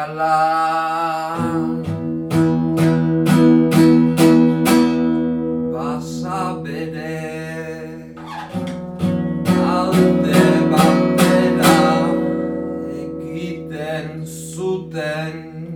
ofiziala Basa bere alde batera egiten zuten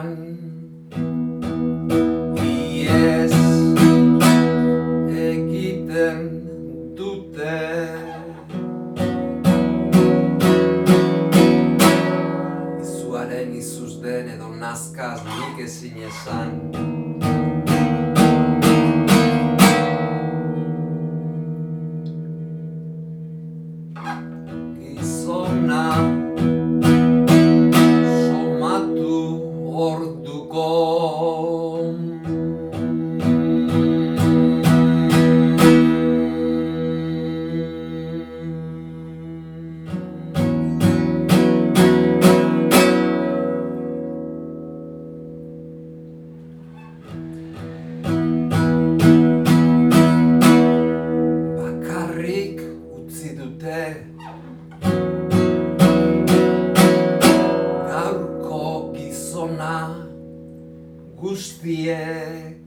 garaiotan ies egiten dute. Izuaren izuz den edo nazkaz nik ezin esan te Gaurko gizona guztiek